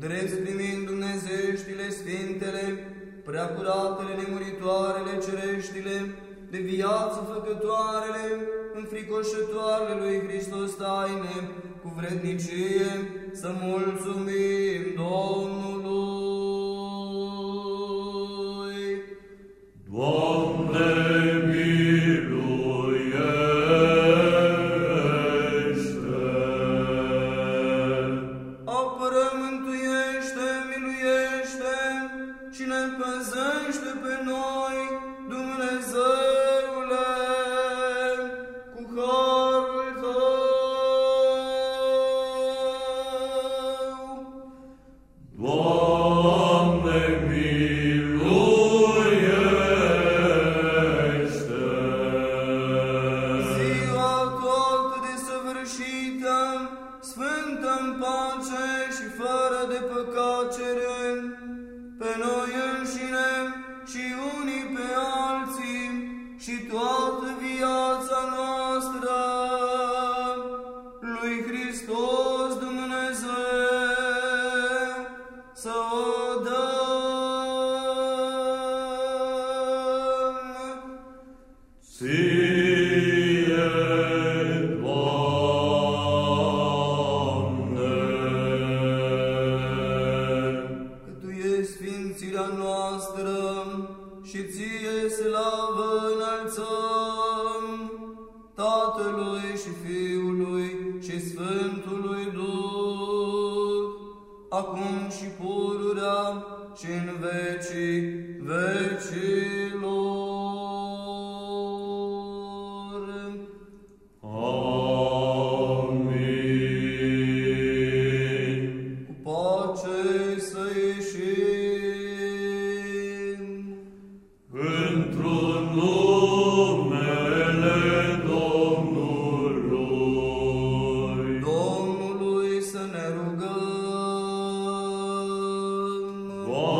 drept primind dumnezeștile sfintele, preacuratele nemuritoarele cereștile, de viață făcătoarele, înfricoșătoarele lui Hristos taine, cu vrednicie, să mulțumim Domnului. Doamne, și ne păzește pe noi, Dumnezeule, cu harul Tău. Doamne, miluiește! Ziua toată desăvârșită, sfântă în pace și fără de păcat cerând, acum și pururea și în vecii vecilor. Domnului